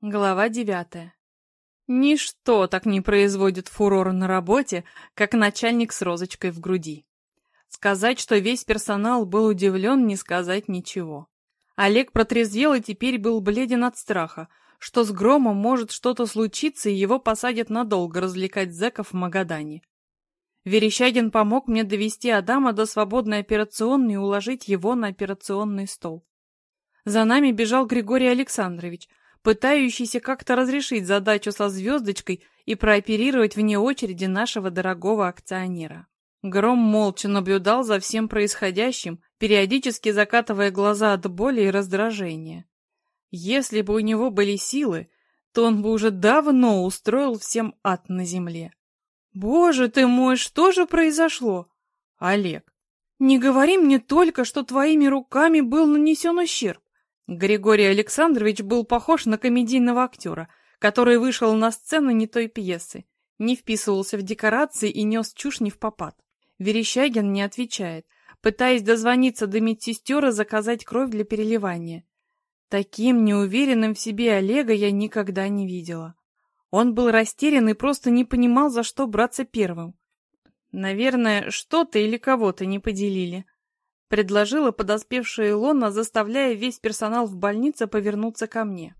Глава девятая. Ничто так не производит фурор на работе, как начальник с розочкой в груди. Сказать, что весь персонал был удивлен, не сказать ничего. Олег протрезвел и теперь был бледен от страха, что с Громом может что-то случиться и его посадят надолго развлекать зэков в Магадане. Верещагин помог мне довести Адама до свободной операционной и уложить его на операционный стол. За нами бежал Григорий Александрович, пытающийся как-то разрешить задачу со звездочкой и прооперировать вне очереди нашего дорогого акционера. Гром молча наблюдал за всем происходящим, периодически закатывая глаза от боли и раздражения. Если бы у него были силы, то он бы уже давно устроил всем ад на земле. Боже ты мой, что же произошло? Олег, не говори мне только, что твоими руками был нанесен ущерб. Григорий Александрович был похож на комедийного актера, который вышел на сцену не той пьесы, не вписывался в декорации и нес чушь не в попад. Верещагин не отвечает, пытаясь дозвониться до медсестер и заказать кровь для переливания. Таким неуверенным в себе Олега я никогда не видела. Он был растерян и просто не понимал, за что браться первым. Наверное, что-то или кого-то не поделили предложила подоспевшая Илона, заставляя весь персонал в больнице повернуться ко мне.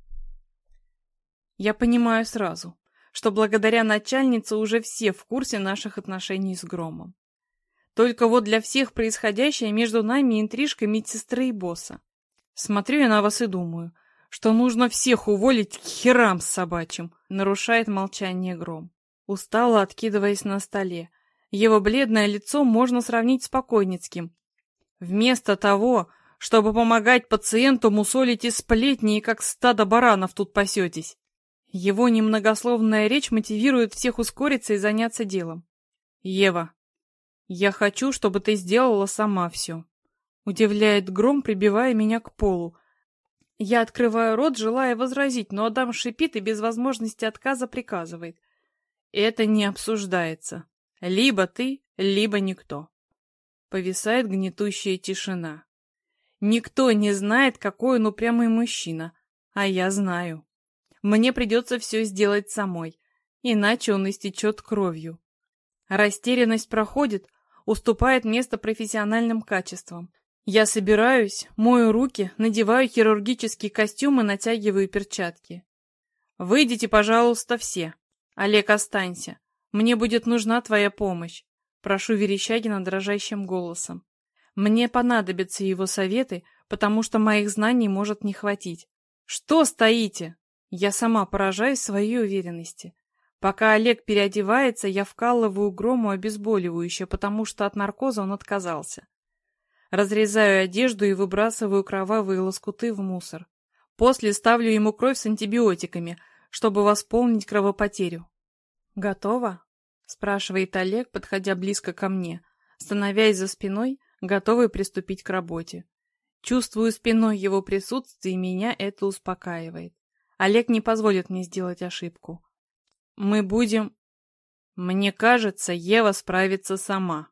Я понимаю сразу, что благодаря начальнице уже все в курсе наших отношений с Громом. Только вот для всех происходящее между нами интрижка медсестры и босса. Смотрю я на вас и думаю, что нужно всех уволить к херам собачьим, нарушает молчание Гром. Устало откидываясь на столе. Его бледное лицо можно сравнить с покойницким, Вместо того, чтобы помогать пациенту, мусолите сплетни и как стадо баранов тут пасетесь. Его немногословная речь мотивирует всех ускориться и заняться делом. Ева, я хочу, чтобы ты сделала сама все. Удивляет гром, прибивая меня к полу. Я открываю рот, желая возразить, но Адам шипит и без возможности отказа приказывает. Это не обсуждается. Либо ты, либо никто. Повисает гнетущая тишина. Никто не знает, какой он упрямый мужчина, а я знаю. Мне придется все сделать самой, иначе он истечет кровью. Растерянность проходит, уступает место профессиональным качествам. Я собираюсь, мою руки, надеваю хирургический костюм и натягиваю перчатки. Выйдите, пожалуйста, все. Олег, останься. Мне будет нужна твоя помощь. Прошу Верещагина дрожащим голосом. Мне понадобятся его советы, потому что моих знаний может не хватить. Что стоите? Я сама поражаюсь своей уверенности. Пока Олег переодевается, я вкалываю грому обезболивающее, потому что от наркоза он отказался. Разрезаю одежду и выбрасываю кровавые лоскуты в мусор. После ставлю ему кровь с антибиотиками, чтобы восполнить кровопотерю. Готово? Спрашивает Олег, подходя близко ко мне, становясь за спиной, готовый приступить к работе. Чувствую спиной его присутствие, и меня это успокаивает. Олег не позволит мне сделать ошибку. Мы будем... Мне кажется, Ева справится сама.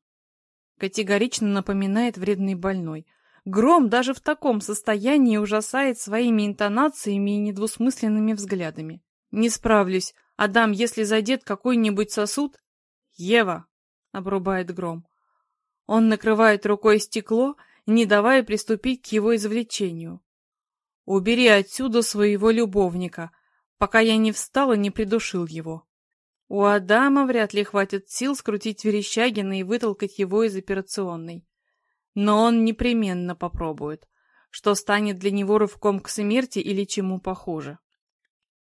Категорично напоминает вредный больной. Гром даже в таком состоянии ужасает своими интонациями и недвусмысленными взглядами. Не справлюсь. Адам, если задет какой-нибудь сосуд, «Ева!» — обрубает гром. Он накрывает рукой стекло, не давая приступить к его извлечению. «Убери отсюда своего любовника, пока я не встал и не придушил его». У Адама вряд ли хватит сил скрутить Верещагина и вытолкать его из операционной. Но он непременно попробует, что станет для него рывком к смерти или чему похуже.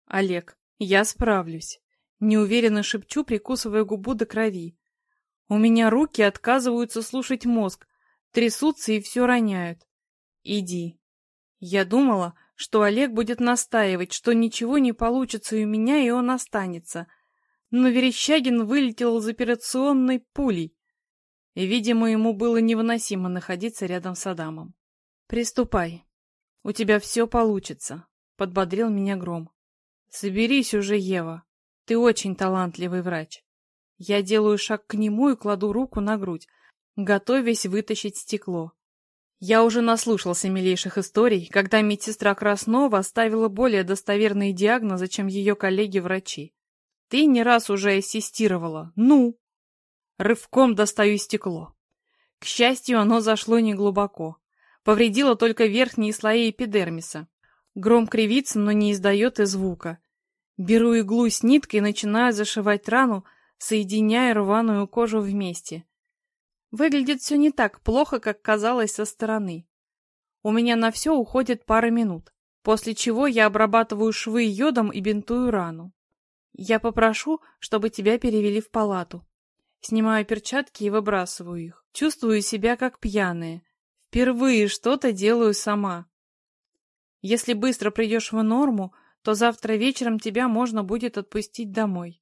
Олег, я справлюсь. Неуверенно шепчу, прикусывая губу до крови. У меня руки отказываются слушать мозг, трясутся и все роняют. Иди. Я думала, что Олег будет настаивать, что ничего не получится у меня, и он останется. Но Верещагин вылетел из операционной пулей. И, видимо, ему было невыносимо находиться рядом с Адамом. «Приступай. У тебя все получится», — подбодрил меня Гром. «Соберись уже, Ева. Ты очень талантливый врач. Я делаю шаг к нему и кладу руку на грудь, готовясь вытащить стекло. Я уже наслушался милейших историй, когда медсестра Краснова ставила более достоверные диагнозы, чем ее коллеги-врачи. Ты не раз уже ассистировала. Ну? Рывком достаю стекло. К счастью, оно зашло неглубоко. Повредило только верхние слои эпидермиса. Гром кривится, но не издает и звука. Беру иглу с ниткой и начинаю зашивать рану, соединяя рваную кожу вместе. Выглядит все не так плохо, как казалось со стороны. У меня на все уходит пара минут, после чего я обрабатываю швы йодом и бинтую рану. Я попрошу, чтобы тебя перевели в палату. Снимаю перчатки и выбрасываю их. Чувствую себя как пьяная. Впервые что-то делаю сама. Если быстро придешь в норму, то завтра вечером тебя можно будет отпустить домой.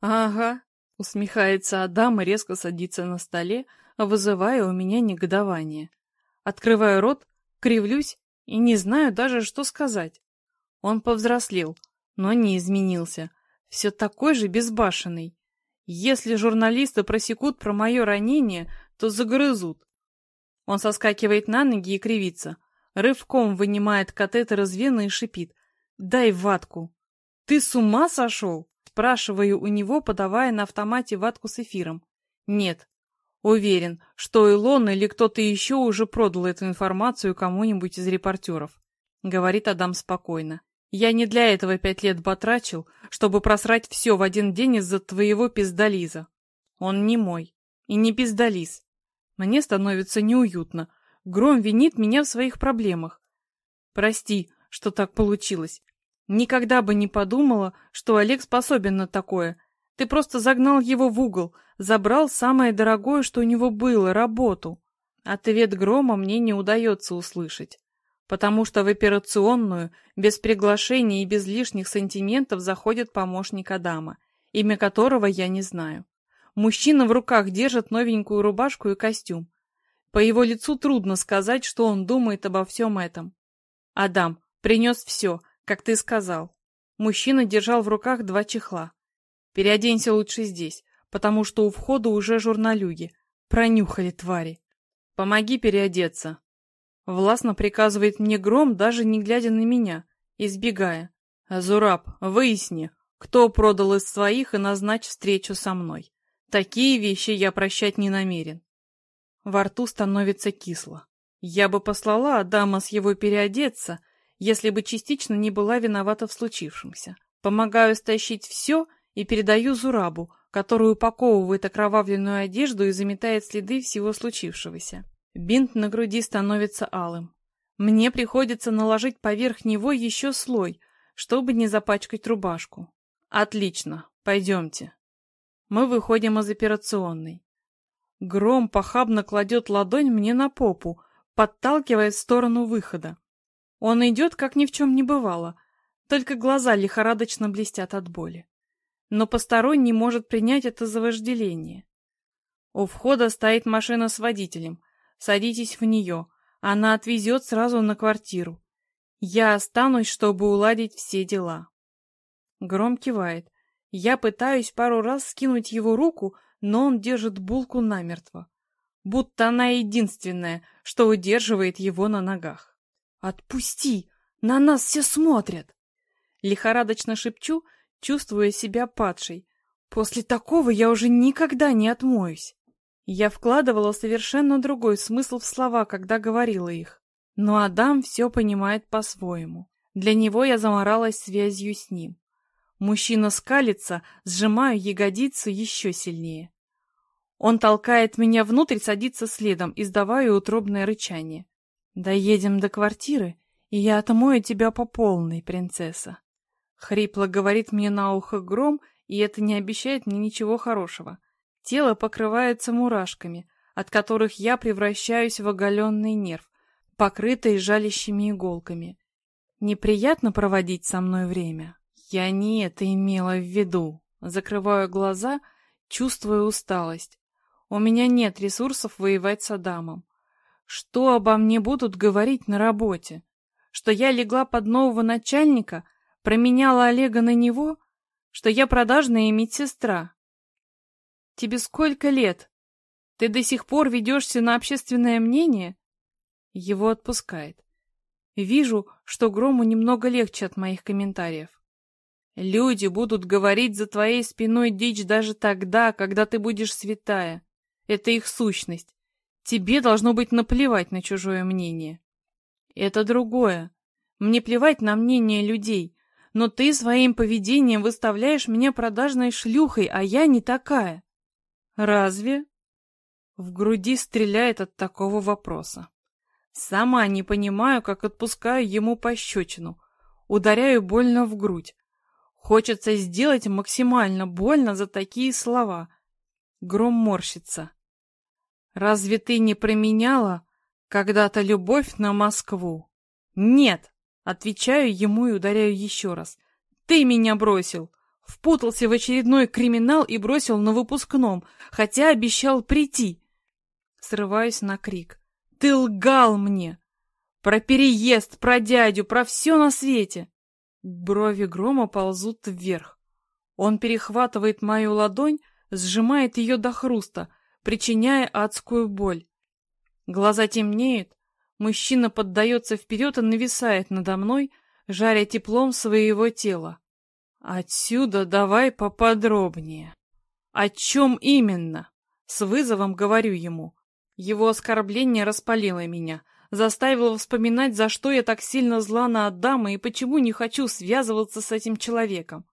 Ага, усмехается Адам и резко садится на столе, вызывая у меня негодование. Открываю рот, кривлюсь и не знаю даже, что сказать. Он повзрослел, но не изменился. Все такой же безбашенный. Если журналисты просекут про мое ранение, то загрызут. Он соскакивает на ноги и кривится. Рывком вынимает катетер из вены и шипит. «Дай ватку!» «Ты с ума сошел?» Спрашиваю у него, подавая на автомате ватку с эфиром. «Нет». Уверен, что Илон или кто-то еще уже продал эту информацию кому-нибудь из репортеров. Говорит Адам спокойно. Я не для этого пять лет батрачил, чтобы просрать все в один день из-за твоего пиздализа. Он не мой. И не пиздализ. Мне становится неуютно, Гром винит меня в своих проблемах. Прости, что так получилось. Никогда бы не подумала, что Олег способен на такое. Ты просто загнал его в угол, забрал самое дорогое, что у него было, работу. Ответ Грома мне не удается услышать, потому что в операционную, без приглашения и без лишних сантиментов заходит помощник Адама, имя которого я не знаю. Мужчина в руках держит новенькую рубашку и костюм. По его лицу трудно сказать, что он думает обо всем этом. Адам принес все, как ты сказал. Мужчина держал в руках два чехла. Переоденься лучше здесь, потому что у входа уже журналюги. Пронюхали твари. Помоги переодеться. Властно приказывает мне гром, даже не глядя на меня, избегая. Азураб, выясни, кто продал из своих и назначь встречу со мной. Такие вещи я прощать не намерен. Во рту становится кисло. Я бы послала Адама с его переодеться, если бы частично не была виновата в случившемся. Помогаю стащить все и передаю Зурабу, который упаковывает окровавленную одежду и заметает следы всего случившегося. Бинт на груди становится алым. Мне приходится наложить поверх него еще слой, чтобы не запачкать рубашку. Отлично, пойдемте. Мы выходим из операционной. Гром похабно кладет ладонь мне на попу, подталкивая в сторону выхода. Он идет, как ни в чем не бывало, только глаза лихорадочно блестят от боли. Но посторонний может принять это за вожделение. У входа стоит машина с водителем. Садитесь в нее, она отвезет сразу на квартиру. Я останусь, чтобы уладить все дела. Гром кивает. Я пытаюсь пару раз скинуть его руку, но он держит булку намертво, будто она единственная, что удерживает его на ногах. «Отпусти! На нас все смотрят!» Лихорадочно шепчу, чувствуя себя падшей. После такого я уже никогда не отмоюсь. Я вкладывала совершенно другой смысл в слова, когда говорила их. Но Адам все понимает по-своему. Для него я заморалась связью с ним. Мужчина скалится, сжимаю ягодицу еще сильнее. Он толкает меня внутрь, садится следом, издавая утробное рычание. «Доедем до квартиры, и я отмою тебя по полной, принцесса». Хрипло говорит мне на ухо гром, и это не обещает мне ничего хорошего. Тело покрывается мурашками, от которых я превращаюсь в оголенный нерв, покрытый жалящими иголками. Неприятно проводить со мной время. Я не это имела в виду. Закрываю глаза, чувствуя усталость. У меня нет ресурсов воевать с Адамом. Что обо мне будут говорить на работе? Что я легла под нового начальника, променяла Олега на него? Что я продажная медсестра? Тебе сколько лет? Ты до сих пор ведешься на общественное мнение? Его отпускает. Вижу, что Грому немного легче от моих комментариев. Люди будут говорить за твоей спиной дичь даже тогда, когда ты будешь святая. Это их сущность. Тебе должно быть наплевать на чужое мнение. Это другое. Мне плевать на мнение людей, но ты своим поведением выставляешь меня продажной шлюхой, а я не такая. Разве? В груди стреляет от такого вопроса. Сама не понимаю, как отпускаю ему пощечину. Ударяю больно в грудь. Хочется сделать максимально больно за такие слова. Гром морщится. Разве ты не променяла когда-то любовь на Москву? Нет, отвечаю ему и ударяю еще раз. Ты меня бросил. Впутался в очередной криминал и бросил на выпускном, хотя обещал прийти. Срываюсь на крик. Ты лгал мне! Про переезд, про дядю, про все на свете! Брови грома ползут вверх. Он перехватывает мою ладонь, сжимает ее до хруста, причиняя адскую боль. Глаза темнеют, мужчина поддается вперед и нависает надо мной, жаря теплом своего тела. Отсюда давай поподробнее. О чем именно? С вызовом говорю ему. Его оскорбление распалило меня, заставило вспоминать, за что я так сильно зла на Адама и почему не хочу связываться с этим человеком.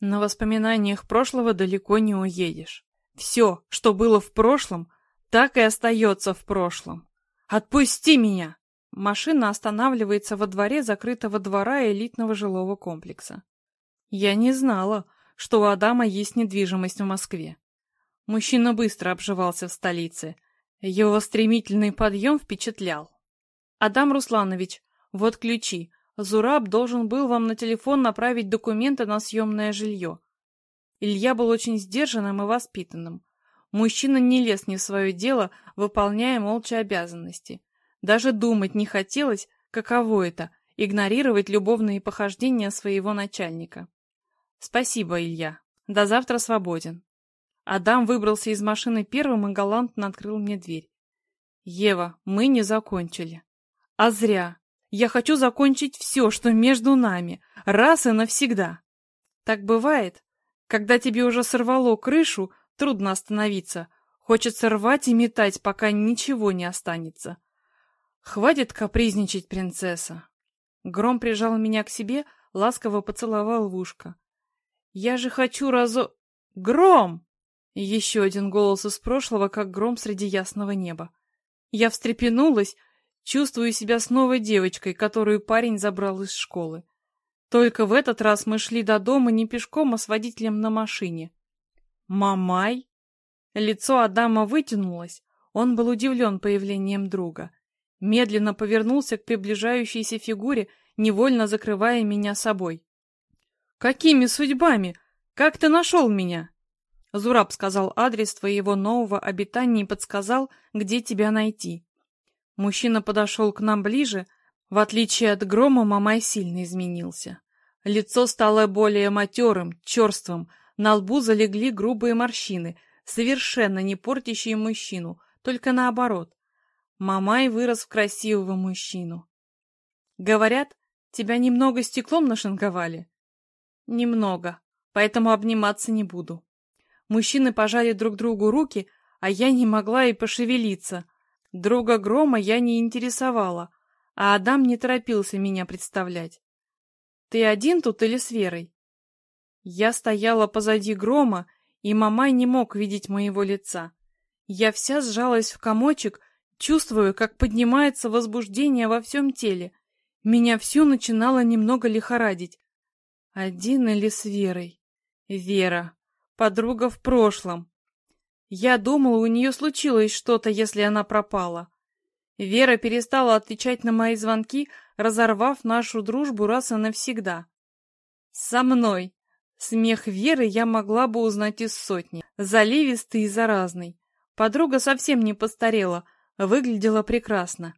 На воспоминаниях прошлого далеко не уедешь. Все, что было в прошлом, так и остается в прошлом. Отпусти меня! Машина останавливается во дворе закрытого двора элитного жилого комплекса. Я не знала, что у Адама есть недвижимость в Москве. Мужчина быстро обживался в столице. Его стремительный подъем впечатлял. «Адам Русланович, вот ключи. Зураб должен был вам на телефон направить документы на съемное жилье. Илья был очень сдержанным и воспитанным. Мужчина не лез не в свое дело, выполняя молча обязанности. Даже думать не хотелось, каково это — игнорировать любовные похождения своего начальника. «Спасибо, Илья. До завтра свободен». Адам выбрался из машины первым и галантно открыл мне дверь. «Ева, мы не закончили». «А зря. Я хочу закончить все, что между нами, раз и навсегда». Так бывает, когда тебе уже сорвало крышу, трудно остановиться. Хочется рвать и метать, пока ничего не останется. Хватит капризничать, принцесса. Гром прижал меня к себе, ласково поцеловал в ушко. Я же хочу разо... Гром! Еще один голос из прошлого, как гром среди ясного неба. Я встрепенулась, чувствую себя снова девочкой, которую парень забрал из школы. Только в этот раз мы шли до дома не пешком, а с водителем на машине. «Мамай?» Лицо Адама вытянулось. Он был удивлен появлением друга. Медленно повернулся к приближающейся фигуре, невольно закрывая меня собой. «Какими судьбами? Как ты нашел меня?» Зураб сказал адрес твоего нового обитания и подсказал, где тебя найти. Мужчина подошел к нам ближе. В отличие от грома, Мамай сильно изменился. Лицо стало более матерым, черствым, на лбу залегли грубые морщины, совершенно не портящие мужчину, только наоборот. Мамай вырос в красивого мужчину. Говорят, тебя немного стеклом нашинковали? Немного, поэтому обниматься не буду. Мужчины пожали друг другу руки, а я не могла и пошевелиться. Друга Грома я не интересовала, а Адам не торопился меня представлять. Ты один тут или с Верой? Я стояла позади грома, и Мамай не мог видеть моего лица. Я вся сжалась в комочек, чувствую, как поднимается возбуждение во всем теле. Меня всю начинало немного лихорадить. Один или с Верой? Вера. Подруга в прошлом. Я думала, у нее случилось что-то, если она пропала. Вера перестала отвечать на мои звонки, разорвав нашу дружбу раз и навсегда. Со мной. Смех Веры я могла бы узнать из сотни. Заливистый и заразный. Подруга совсем не постарела, выглядела прекрасно.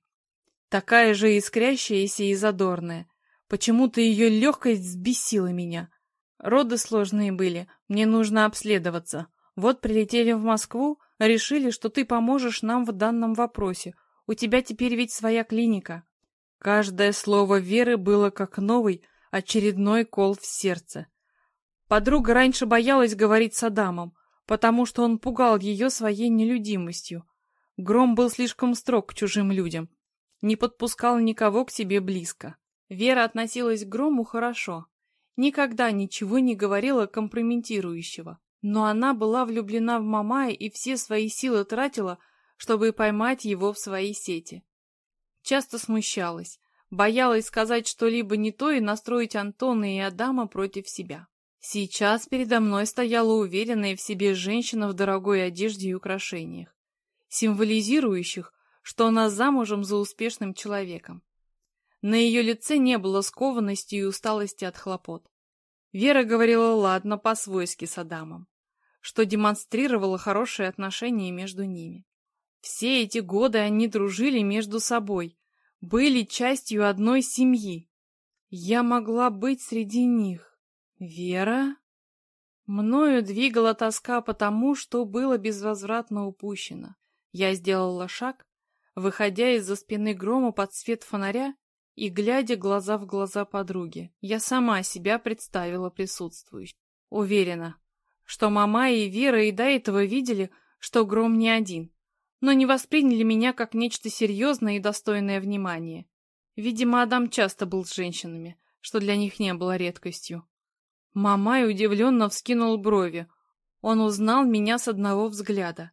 Такая же искрящаяся и задорная. Почему-то ее легкость взбесила меня. Роды сложные были, мне нужно обследоваться. Вот прилетели в Москву, решили, что ты поможешь нам в данном вопросе. У тебя теперь ведь своя клиника. Каждое слово Веры было как новый, очередной кол в сердце. Подруга раньше боялась говорить с Адамом, потому что он пугал ее своей нелюдимостью. Гром был слишком строг к чужим людям, не подпускал никого к себе близко. Вера относилась к Грому хорошо, никогда ничего не говорила компрометирующего, но она была влюблена в Мамая и все свои силы тратила, чтобы поймать его в свои сети. Часто смущалась, боялась сказать что-либо не то и настроить Антона и Адама против себя. Сейчас передо мной стояла уверенная в себе женщина в дорогой одежде и украшениях, символизирующих, что она замужем за успешным человеком. На ее лице не было скованности и усталости от хлопот. Вера говорила ладно по-свойски с Адамом, что демонстрировало хорошие отношения между ними. Все эти годы они дружили между собой, были частью одной семьи. Я могла быть среди них. Вера? Мною двигала тоска потому, что было безвозвратно упущено. Я сделала шаг, выходя из-за спины грома под свет фонаря и глядя глаза в глаза подруги. Я сама себя представила присутствующей. Уверена, что мама и Вера и до этого видели, что гром не один, но не восприняли меня как нечто серьезное и достойное внимания. Видимо, Адам часто был с женщинами, что для них не было редкостью. Мамай удивленно вскинул брови. Он узнал меня с одного взгляда.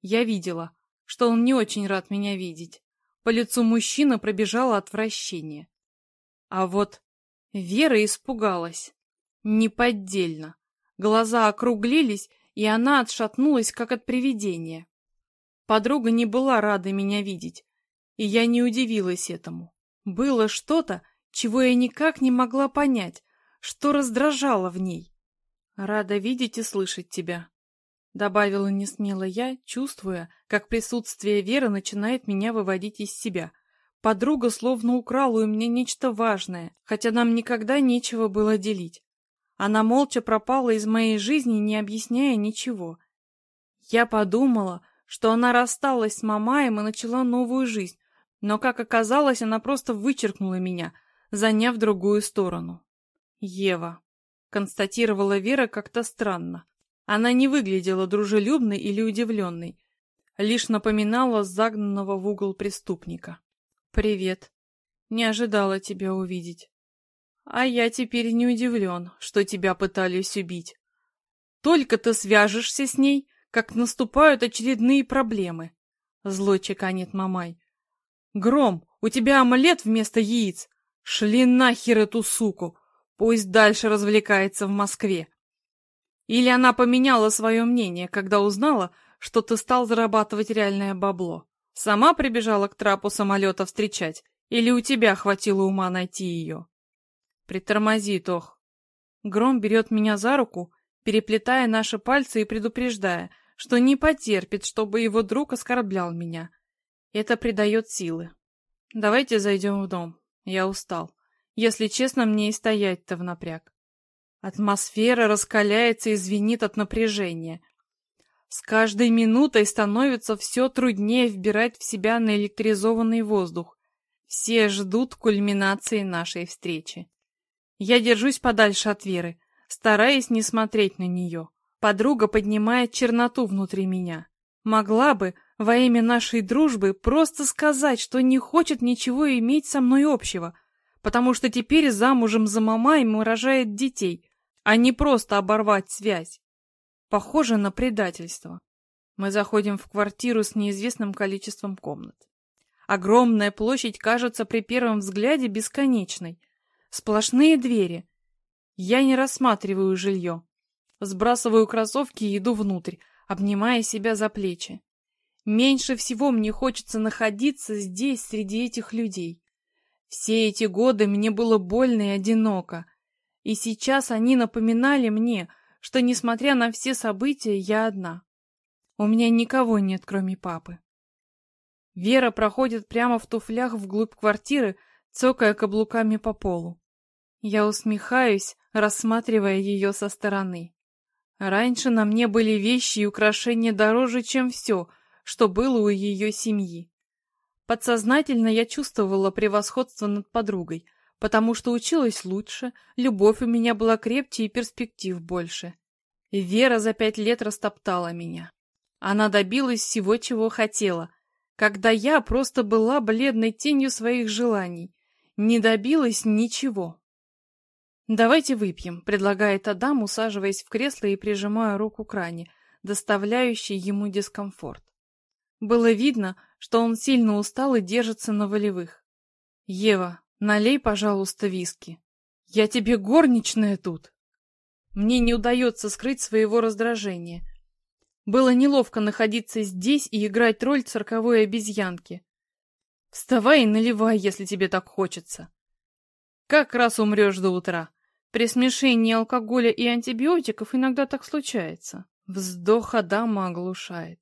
Я видела, что он не очень рад меня видеть. По лицу мужчины пробежало отвращение. А вот Вера испугалась. Неподдельно. Глаза округлились, и она отшатнулась, как от привидения. Подруга не была рада меня видеть, и я не удивилась этому. Было что-то, чего я никак не могла понять, что раздражало в ней. «Рада видеть и слышать тебя», — добавила несмело я, чувствуя, как присутствие Веры начинает меня выводить из себя. Подруга словно украла у меня нечто важное, хотя нам никогда нечего было делить. Она молча пропала из моей жизни, не объясняя ничего. Я подумала, что она рассталась с Мамаем и начала новую жизнь, но, как оказалось, она просто вычеркнула меня, заняв другую сторону. Ева. Констатировала Вера как-то странно. Она не выглядела дружелюбной или удивленной, лишь напоминала загнанного в угол преступника. «Привет. Не ожидала тебя увидеть. А я теперь не удивлен, что тебя пытались убить. Только ты свяжешься с ней, как наступают очередные проблемы. Зло чеканит Мамай. Гром, у тебя амулет вместо яиц. Шли нахер эту суку. Пусть дальше развлекается в Москве. Или она поменяла свое мнение, когда узнала, что ты стал зарабатывать реальное бабло. Сама прибежала к трапу самолета встречать, или у тебя хватило ума найти ее? Притормози, Тох. Гром берет меня за руку, переплетая наши пальцы и предупреждая, что не потерпит, чтобы его друг оскорблял меня. Это придает силы. Давайте зайдем в дом. Я устал. Если честно, мне и стоять-то в напряг. Атмосфера раскаляется и звенит от напряжения. С каждой минутой становится все труднее вбирать в себя наэлектризованный воздух. Все ждут кульминации нашей встречи. Я держусь подальше от Веры, стараясь не смотреть на нее. Подруга поднимает черноту внутри меня. Могла бы, во имя нашей дружбы, просто сказать, что не хочет ничего иметь со мной общего, потому что теперь замужем за мамаем и рожает детей, а не просто оборвать связь. Похоже на предательство. Мы заходим в квартиру с неизвестным количеством комнат. Огромная площадь кажется при первом взгляде бесконечной. Сплошные двери. Я не рассматриваю жилье. Сбрасываю кроссовки и иду внутрь, обнимая себя за плечи. Меньше всего мне хочется находиться здесь, среди этих людей. Все эти годы мне было больно и одиноко. И сейчас они напоминали мне, что, несмотря на все события, я одна. У меня никого нет, кроме папы. Вера проходит прямо в туфлях вглубь квартиры, цокая каблуками по полу. Я усмехаюсь, рассматривая ее со стороны. Раньше на мне были вещи и украшения дороже, чем все, что было у ее семьи. Подсознательно я чувствовала превосходство над подругой, потому что училась лучше, любовь у меня была крепче и перспектив больше. Вера за пять лет растоптала меня. Она добилась всего, чего хотела, когда я просто была бледной тенью своих желаний, не добилась ничего. «Давайте выпьем», — предлагает Адам, усаживаясь в кресло и прижимая руку к ране, доставляющей ему дискомфорт. Было видно, что он сильно устал и держится на волевых. «Ева, налей, пожалуйста, виски. Я тебе горничная тут!» Мне не удается скрыть своего раздражения. Было неловко находиться здесь и играть роль цирковой обезьянки. Вставай и наливай, если тебе так хочется. Как раз умрешь до утра. При смешении алкоголя и антибиотиков иногда так случается. Вздох Адама оглушает.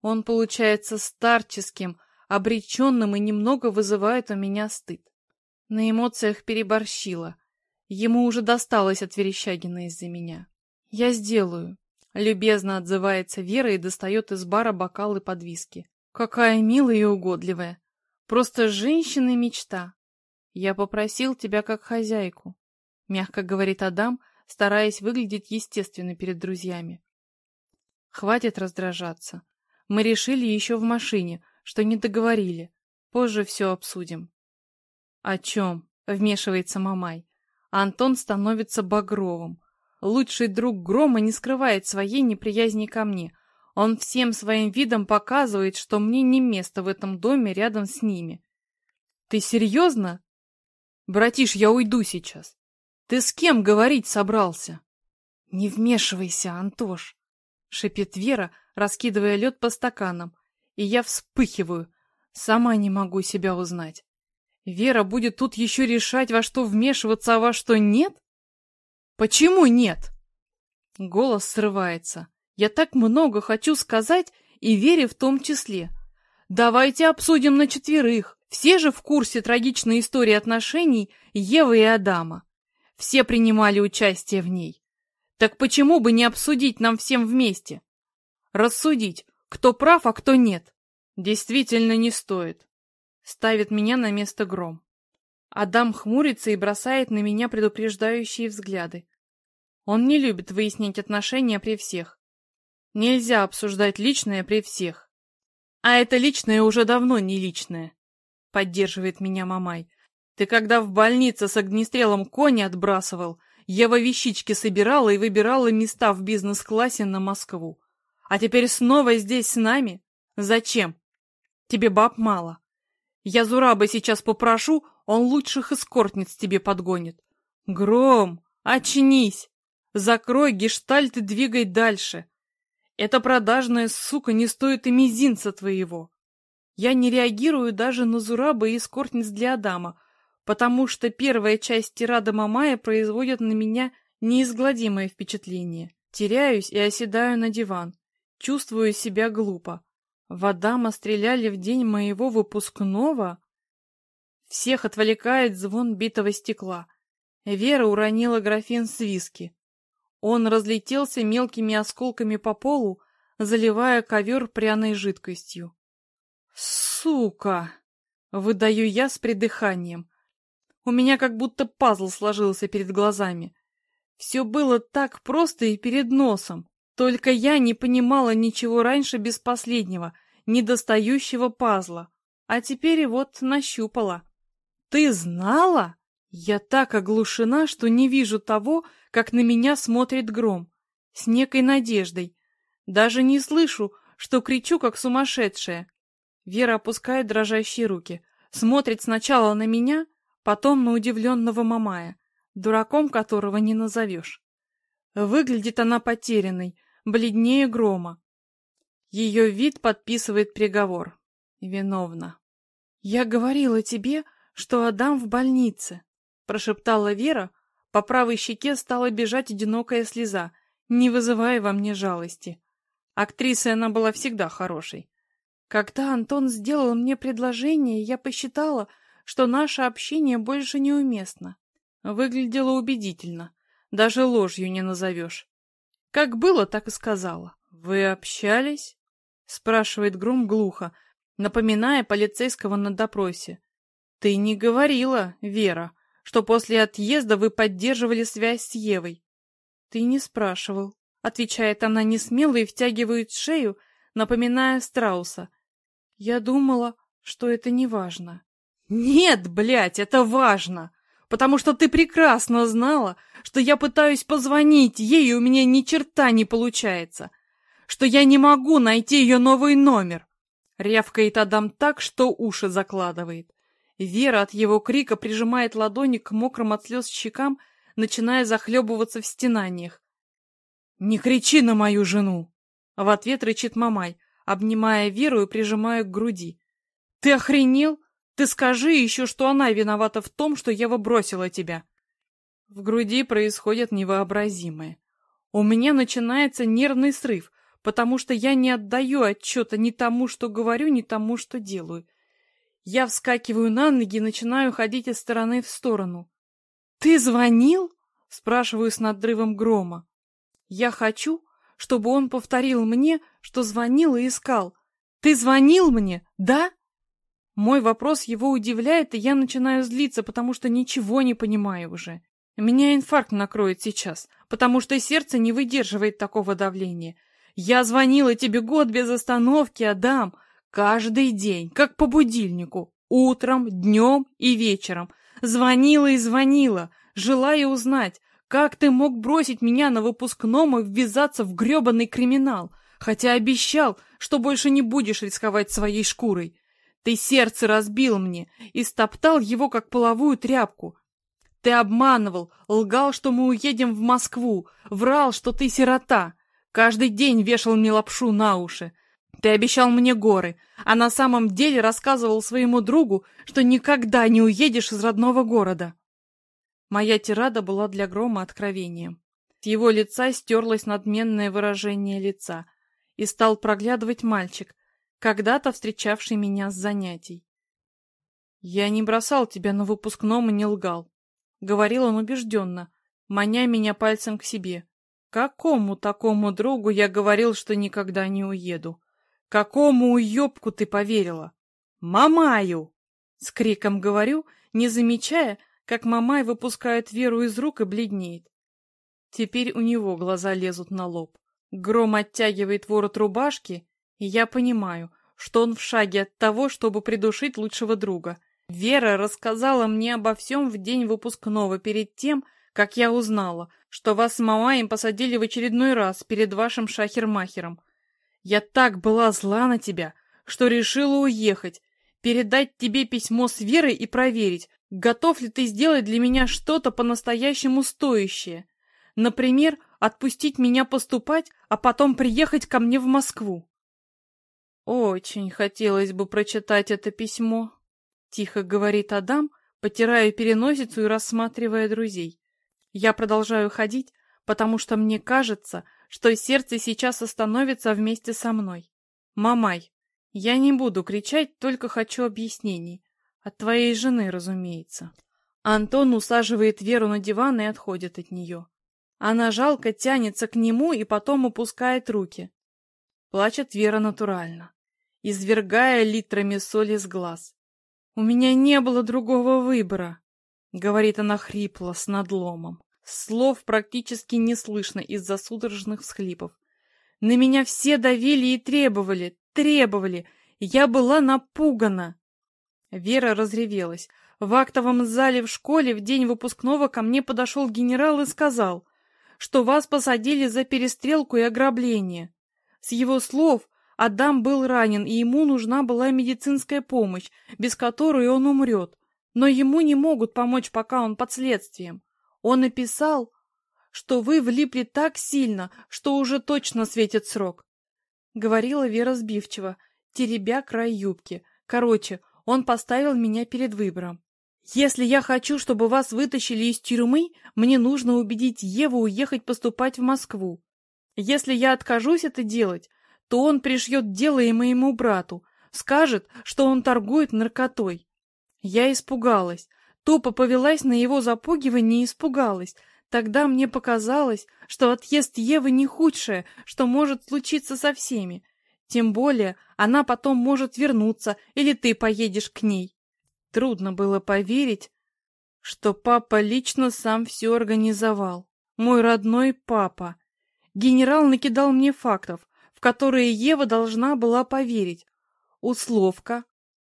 Он получается старческим, обреченным и немного вызывает у меня стыд. На эмоциях переборщила. Ему уже досталось от Верещагина из-за меня. Я сделаю. Любезно отзывается Вера и достает из бара бокалы под виски. Какая милая и угодливая. Просто женщина мечта. Я попросил тебя как хозяйку мягко говорит Адам, стараясь выглядеть естественно перед друзьями. Хватит раздражаться. Мы решили еще в машине, что не договорили. Позже все обсудим. О чем? Вмешивается Мамай. Антон становится багровым. Лучший друг Грома не скрывает своей неприязни ко мне. Он всем своим видом показывает, что мне не место в этом доме рядом с ними. Ты серьезно? Братиш, я уйду сейчас. Ты с кем говорить собрался? Не вмешивайся, Антош, шипит Вера, раскидывая лед по стаканам, и я вспыхиваю. Сама не могу себя узнать. Вера будет тут еще решать, во что вмешиваться, а во что нет? Почему нет? Голос срывается. Я так много хочу сказать, и Вере в том числе. Давайте обсудим на четверых. Все же в курсе трагичной истории отношений Евы и Адама. Все принимали участие в ней. Так почему бы не обсудить нам всем вместе? Рассудить, кто прав, а кто нет. Действительно не стоит. Ставит меня на место гром. Адам хмурится и бросает на меня предупреждающие взгляды. Он не любит выяснять отношения при всех. Нельзя обсуждать личное при всех. А это личное уже давно не личное, поддерживает меня Мамай. Ты когда в больнице с огнестрелом кони отбрасывал, Ева вещички собирала и выбирала места в бизнес-классе на Москву. А теперь снова здесь с нами? Зачем? Тебе баб мало. Я Зураба сейчас попрошу, он лучших эскортниц тебе подгонит. Гром, очнись! Закрой гештальт и двигай дальше. Эта продажная сука не стоит и мизинца твоего. Я не реагирую даже на Зураба и эскортниц для Адама, потому что первая часть тирада Мамая производит на меня неизгладимое впечатление. Теряюсь и оседаю на диван. Чувствую себя глупо. В Адама стреляли в день моего выпускного? Всех отвлекает звон битого стекла. Вера уронила графин с виски. Он разлетелся мелкими осколками по полу, заливая ковер пряной жидкостью. «Сука!» — выдаю я с придыханием. У меня как будто пазл сложился перед глазами. Все было так просто и перед носом. Только я не понимала ничего раньше без последнего, недостающего пазла. А теперь и вот нащупала. Ты знала? Я так оглушена, что не вижу того, как на меня смотрит гром. С некой надеждой. Даже не слышу, что кричу, как сумасшедшая. Вера опускает дрожащие руки. Смотрит сначала на меня, потом на удивленного Мамая, дураком которого не назовешь. Выглядит она потерянной, бледнее грома. Ее вид подписывает приговор. Виновна. «Я говорила тебе, что Адам в больнице», — прошептала Вера. По правой щеке стала бежать одинокая слеза, не вызывая во мне жалости. Актрисой она была всегда хорошей. Когда Антон сделал мне предложение, я посчитала, что наше общение больше неуместно. Выглядело убедительно, даже ложью не назовешь. Как было, так и сказала. «Вы общались?» — спрашивает Гром глухо. напоминая полицейского на допросе. «Ты не говорила, Вера, что после отъезда вы поддерживали связь с Евой?» «Ты не спрашивал», — отвечает она несмело и втягивает шею, напоминая страуса. «Я думала, что это не важно». «Нет, блядь, это важно!» потому что ты прекрасно знала, что я пытаюсь позвонить ей, и у меня ни черта не получается, что я не могу найти ее новый номер. Рявкает Адам так, что уши закладывает. Вера от его крика прижимает ладони к мокрым от слез щекам, начиная захлебываться в стенаниях. «Не кричи на мою жену!» В ответ рычит Мамай, обнимая Веру и прижимая к груди. «Ты охренел? Ты скажи еще, что она виновата в том, что Ева бросила тебя. В груди происходит невообразимое. У меня начинается нервный срыв, потому что я не отдаю отчета ни тому, что говорю, ни тому, что делаю. Я вскакиваю на ноги и начинаю ходить из стороны в сторону. «Ты звонил?» — спрашиваю с надрывом грома. Я хочу, чтобы он повторил мне, что звонил и искал. «Ты звонил мне, да?» Мой вопрос его удивляет, и я начинаю злиться, потому что ничего не понимаю уже. Меня инфаркт накроет сейчас, потому что сердце не выдерживает такого давления. Я звонила тебе год без остановки, Адам, каждый день, как по будильнику, утром, днем и вечером. Звонила и звонила, желая узнать, как ты мог бросить меня на выпускном и ввязаться в гребаный криминал, хотя обещал, что больше не будешь рисковать своей шкурой. Ты сердце разбил мне и стоптал его, как половую тряпку. Ты обманывал, лгал, что мы уедем в Москву, врал, что ты сирота. Каждый день вешал мне лапшу на уши. Ты обещал мне горы, а на самом деле рассказывал своему другу, что никогда не уедешь из родного города. Моя тирада была для Грома откровением. С его лица стерлось надменное выражение лица, и стал проглядывать мальчик, когда-то встречавший меня с занятий. «Я не бросал тебя на выпускном и не лгал», — говорил он убежденно, маня меня пальцем к себе. «Какому такому другу я говорил, что никогда не уеду? Какому уебку ты поверила? Мамаю!» С криком говорю, не замечая, как Мамай выпускает Веру из рук и бледнеет. Теперь у него глаза лезут на лоб. Гром оттягивает ворот рубашки я понимаю, что он в шаге от того, чтобы придушить лучшего друга. Вера рассказала мне обо всем в день выпускного, перед тем, как я узнала, что вас с Мамаем посадили в очередной раз перед вашим шахермахером. Я так была зла на тебя, что решила уехать, передать тебе письмо с Верой и проверить, готов ли ты сделать для меня что-то по-настоящему стоящее. Например, отпустить меня поступать, а потом приехать ко мне в Москву. Очень хотелось бы прочитать это письмо, тихо говорит Адам, потирая переносицу и рассматривая друзей. Я продолжаю ходить, потому что мне кажется, что сердце сейчас остановится вместе со мной. Мамай, я не буду кричать, только хочу объяснений. От твоей жены, разумеется. Антон усаживает Веру на диван и отходит от нее. Она жалко тянется к нему и потом упускает руки. Плачет Вера натурально, извергая литрами соли с глаз. «У меня не было другого выбора», — говорит она хрипло, с надломом. Слов практически не слышно из-за судорожных всхлипов. На меня все давили и требовали, требовали. Я была напугана. Вера разревелась. В актовом зале в школе в день выпускного ко мне подошел генерал и сказал, что вас посадили за перестрелку и ограбление. С его слов, Адам был ранен, и ему нужна была медицинская помощь, без которой он умрет. Но ему не могут помочь, пока он под следствием. Он написал, что вы влипли так сильно, что уже точно светит срок. Говорила Вера сбивчиво, теребя край юбки. Короче, он поставил меня перед выбором. Если я хочу, чтобы вас вытащили из тюрьмы, мне нужно убедить Еву уехать поступать в Москву. Если я откажусь это делать, то он пришьет дело и моему брату, скажет, что он торгует наркотой. Я испугалась, тупо повелась на его запугивание и испугалась. Тогда мне показалось, что отъезд Евы не худшее, что может случиться со всеми. Тем более, она потом может вернуться, или ты поедешь к ней. Трудно было поверить, что папа лично сам все организовал. Мой родной папа. Генерал накидал мне фактов, в которые Ева должна была поверить. Условка,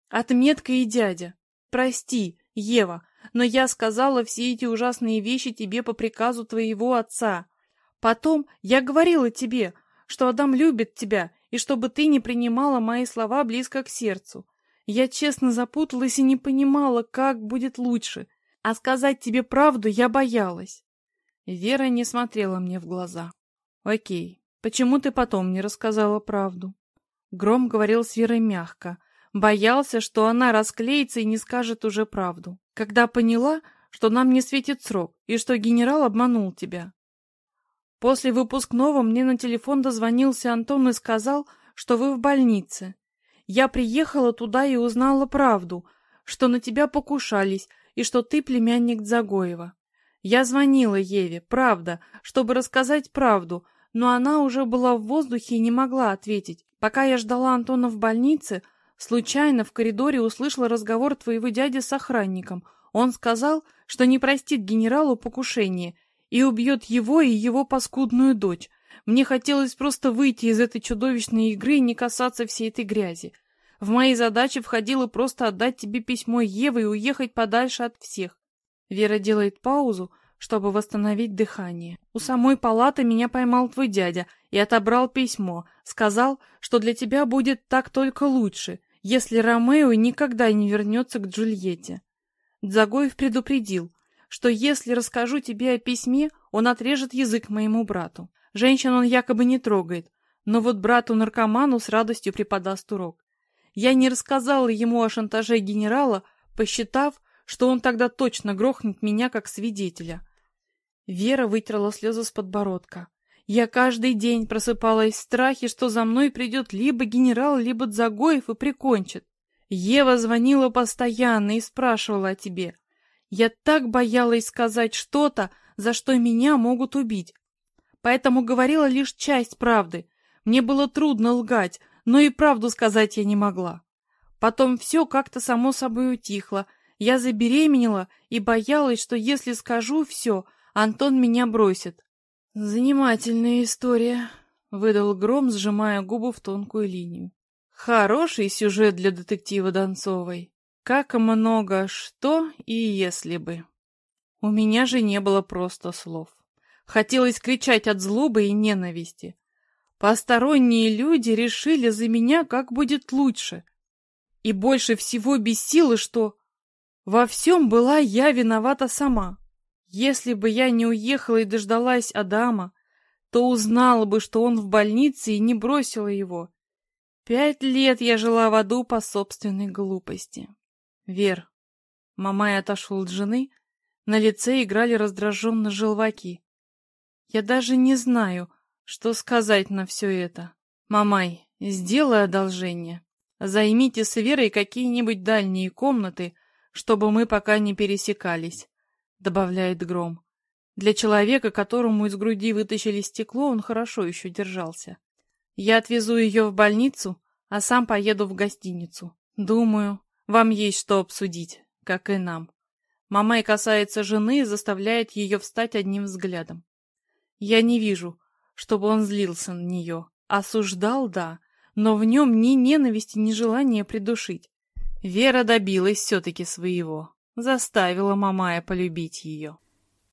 отметка и дядя. Прости, Ева, но я сказала все эти ужасные вещи тебе по приказу твоего отца. Потом я говорила тебе, что Адам любит тебя, и чтобы ты не принимала мои слова близко к сердцу. Я честно запуталась и не понимала, как будет лучше. А сказать тебе правду я боялась. Вера не смотрела мне в глаза. Окей, почему ты потом не рассказала правду? Гром говорил с Верой мягко. Боялся, что она расклеится и не скажет уже правду. Когда поняла, что нам не светит срок и что генерал обманул тебя. После выпускного мне на телефон дозвонился Антон и сказал, что вы в больнице. Я приехала туда и узнала правду, что на тебя покушались, и что ты племянник Дзагоева. Я звонила Еве, правда, чтобы рассказать правду, но она уже была в воздухе и не могла ответить. Пока я ждала Антона в больнице, случайно в коридоре услышала разговор твоего дяди с охранником. Он сказал, что не простит генералу покушение и убьет его и его паскудную дочь. Мне хотелось просто выйти из этой чудовищной игры и не касаться всей этой грязи. В мои задачи входило просто отдать тебе письмо Евы и уехать подальше от всех. Вера делает паузу, чтобы восстановить дыхание. У самой палаты меня поймал твой дядя и отобрал письмо. Сказал, что для тебя будет так только лучше, если Ромео никогда не вернется к Джульетте. Дзагоев предупредил, что если расскажу тебе о письме, он отрежет язык моему брату. Женщин он якобы не трогает, но вот брату-наркоману с радостью преподаст урок. Я не рассказала ему о шантаже генерала, посчитав, что он тогда точно грохнет меня как свидетеля. Вера вытерла слезы с подбородка. Я каждый день просыпалась в страхе, что за мной придет либо генерал, либо Дзагоев и прикончит. Ева звонила постоянно и спрашивала о тебе. Я так боялась сказать что-то, за что меня могут убить. Поэтому говорила лишь часть правды. Мне было трудно лгать, но и правду сказать я не могла. Потом все как-то само собой утихло. Я забеременела и боялась, что если скажу все, Антон меня бросит. «Занимательная история», — выдал Гром, сжимая губы в тонкую линию. «Хороший сюжет для детектива Донцовой. Как много что и если бы». У меня же не было просто слов. Хотелось кричать от злобы и ненависти. Посторонние люди решили за меня, как будет лучше. И больше всего бесило, что во всем была я виновата сама. Если бы я не уехала и дождалась Адама, то узнала бы, что он в больнице и не бросила его. Пять лет я жила в аду по собственной глупости. Вер. Мамай отошел от жены, на лице играли раздраженно желваки. Я даже не знаю, что сказать на все это? Мамай, сделай одолжение. Займите с Верой какие-нибудь дальние комнаты, чтобы мы пока не пересекались, добавляет Гром. Для человека, которому из груди вытащили стекло, он хорошо еще держался. Я отвезу ее в больницу, а сам поеду в гостиницу. Думаю, вам есть что обсудить, как и нам. Мамай касается жены и заставляет ее встать одним взглядом. Я не вижу, чтобы он злился на нее. Осуждал, да, но в нем ни ненависти, ни желания придушить. Вера добилась все-таки своего, заставила Мамая полюбить ее.